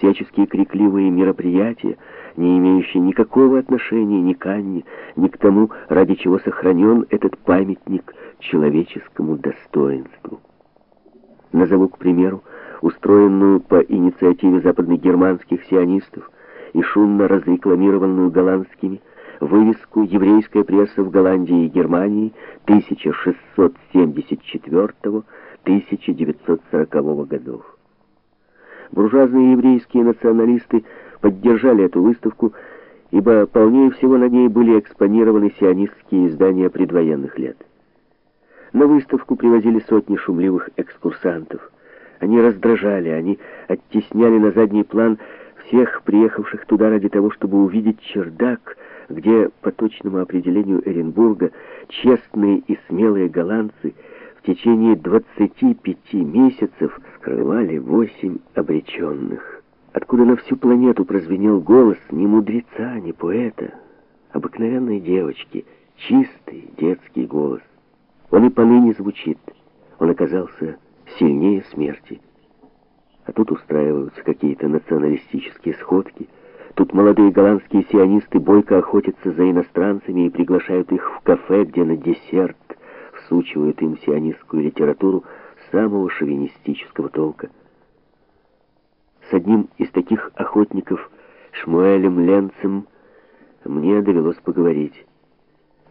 всяческие крикливые мероприятия, не имеющие никакого отношения ни к Анне, ни к тому, ради чего сохранен этот памятник человеческому достоинству. Назову, к примеру, устроенную по инициативе западногерманских сионистов и шумно разрекламированную голландскими вывеску «Еврейская пресса в Голландии и Германии 1674-1940 годов». Буржуазные еврейские националисты поддержали эту выставку, ибо полнее всего на ней были экспонированы сионистские издания предвоенных лет. На выставку привозили сотни шумливых экскурсантов. Они раздражали, они оттесняли на задний план всех приехавших туда ради того, чтобы увидеть чердак, где, по точному определению Эренбурга, честные и смелые голландцы в течение 25 месяцев скрывали восемь обреченных. Откуда на всю планету прозвенел голос ни мудреца, ни поэта, обыкновенной девочки, чистый детский голос. Он и поныне звучит. Он оказался сильнее смерти. А тут устраиваются какие-то националистические сходки. Тут молодые голландские сионисты бойко охотятся за иностранцами и приглашают их в кафе, где на десерт всучивают им сионистскую литературу самого шовинистического толка. С одним из таких охотников, Шмуэлем Ленцем, мне довелось поговорить.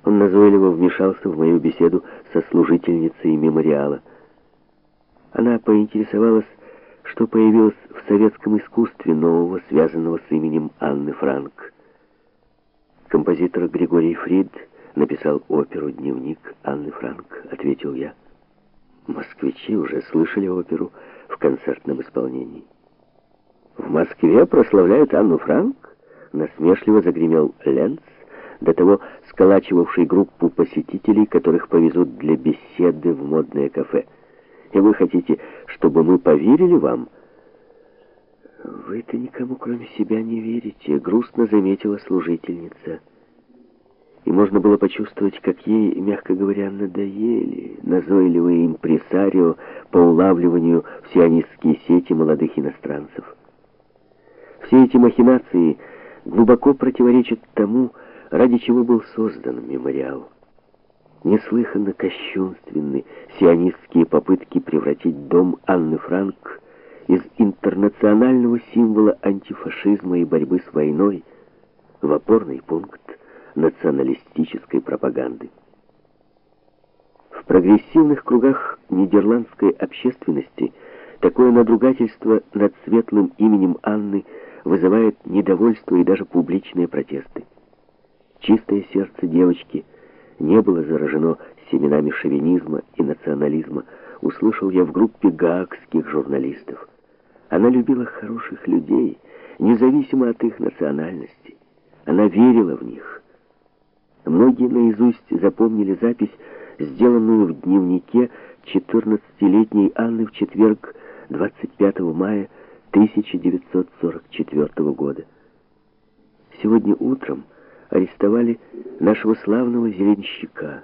Он назойливо вмешался в мою беседу со служительницей мемориала. Она поинтересовалась, что появилось в советском искусстве нового, связанного с именем Анны Франк. Композитор Григорий Фрид написал оперу «Дневник Анны Франк», ответил я. Москвичи уже слышали оперу в концертном исполнении. В Москве прославляют Анну Франк? Насмешливо загремел Ленц, до того сколачивавший группу посетителей, которых повезут для беседы в модное кафе. И вы хотите, чтобы мы поверили вам? Вы-то никому, кроме себя, не верите, грустно заметила служительница. И можно было почувствовать, как ей, мягко говоря, надоели назойливые импресарио по улавливанию в сионистские сети молодых иностранцев. Все эти махинации глубоко противоречат тому, ради чего был создан мемориал. Неслыханно кощунственны сионистские попытки превратить дом Анны Франк из интернационального символа антифашизма и борьбы с войной в опорный пункт националистической пропаганды. В прогрессивных кругах нидерландской общественности такое надругательство над светлым именем Анны вызывает недовольство и даже публичные протесты. Чистое сердце девочки не было заражено семенами шовинизма и национализма, услышал я в группе гаагских журналистов. Она любила хороших людей, независимо от их национальности. Она верила в них. Многие наизусть запомнили запись, сделанную в дневнике 14-летней Анны в четверг 25 мая 1944 года. Сегодня утром арестовали нашего славного зеленщика.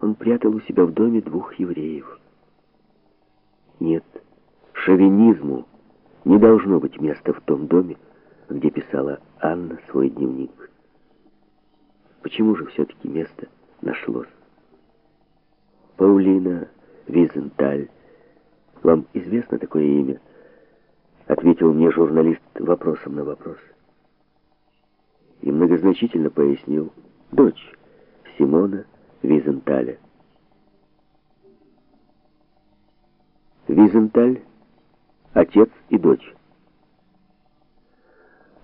Он прятал у себя в доме двух евреев. Нет, шовинизму не должно быть места в том доме, где писала Анна свой дневник. Почему же все-таки место нашлось? Паулина Визенталь. Вам известно такое имя? Ответил мне журналист вопросом на вопрос и многозначительно пояснил «Дочь Симона Визенталя». Визенталь – отец и дочь.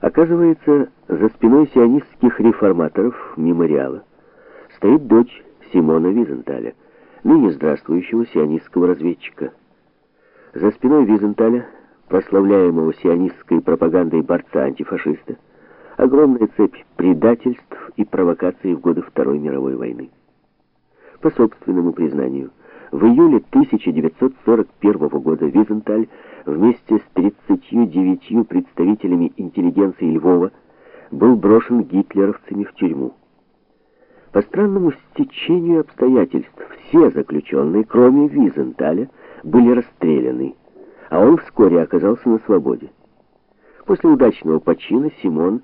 Оказывается, за спиной сионистских реформаторов мемориала стоит дочь Симона Визенталя, ныне здравствующего сионистского разведчика. За спиной Визенталя, прославляемого сионистской пропагандой борца-антифашиста, огромная цепь предательств и провокаций в годы Второй мировой войны. По собственному признанию, в июле 1941 года Визенталь вместе с 39 представителями интеллигенции Львова был брошен гитлеровцами в тюрьму. По странному стечению обстоятельств все заключенные, кроме Визенталя, были расстреляны, а он вскоре оказался на свободе. После удачного почина Симон